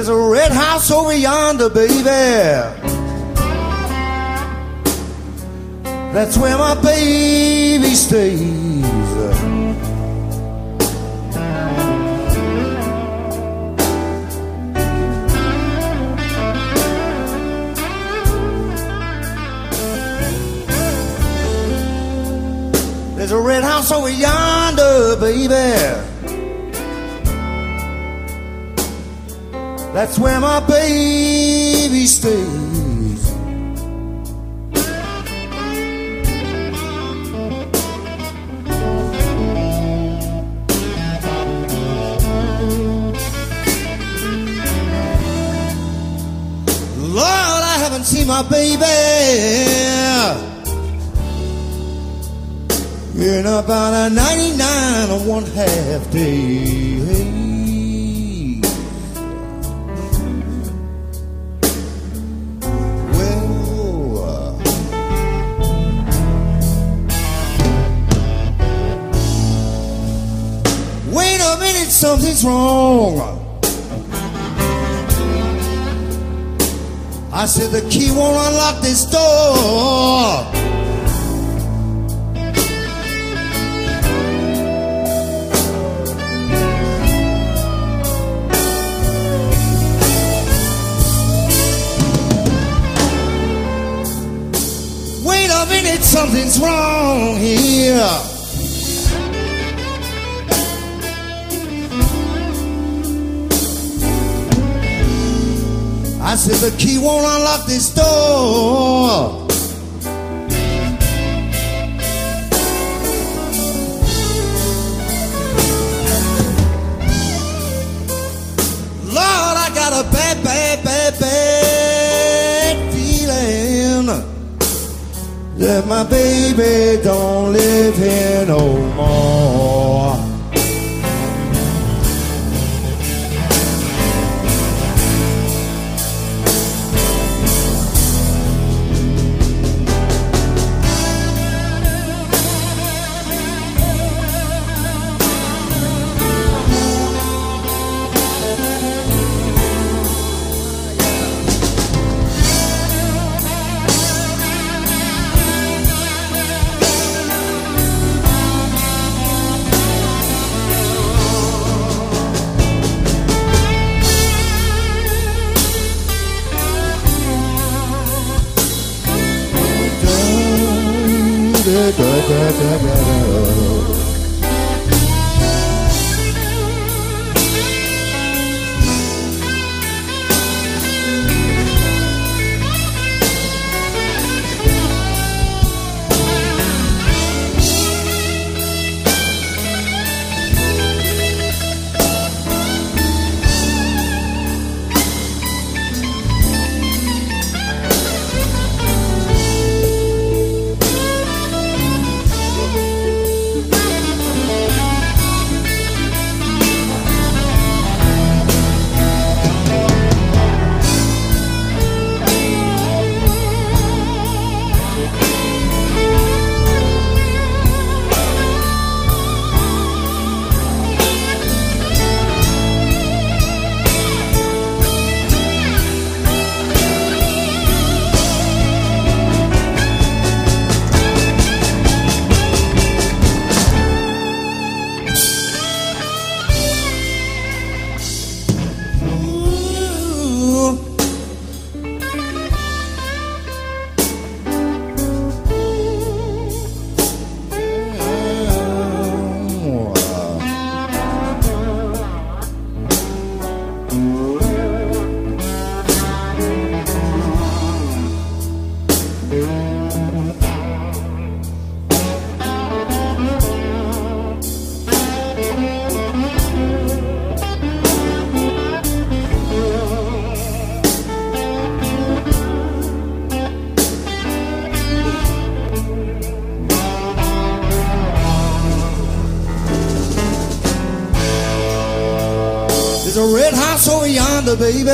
There's a red house over yonder, baby. That's where my baby stays. There's a red house over yonder, baby. That's where my baby stays. Lord, I haven't seen my baby in about a 99 and one half day. Something's wrong. I said the key won't unlock this door. Wait a minute, something's wrong I said the key won't unlock this door. Lord, I got a bad, bad, bad, bad feeling that my baby don't live here no more. da da da da. There's a red house over yonder, baby.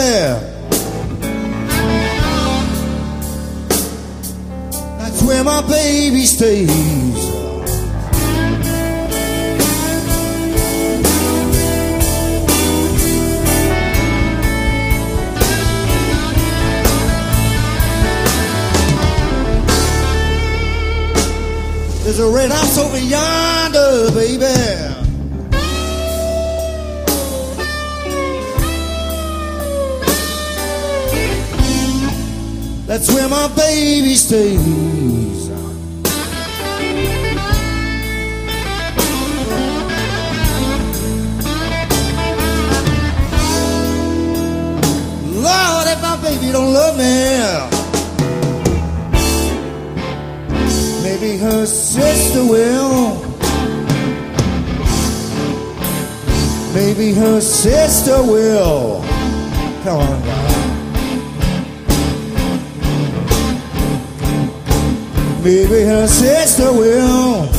That's where my baby stays. There's a red house over yonder, baby. That's where my baby stays. Lord, if my baby don't love me, maybe her sister will. Maybe her sister will. Come on. Maybe her sister will.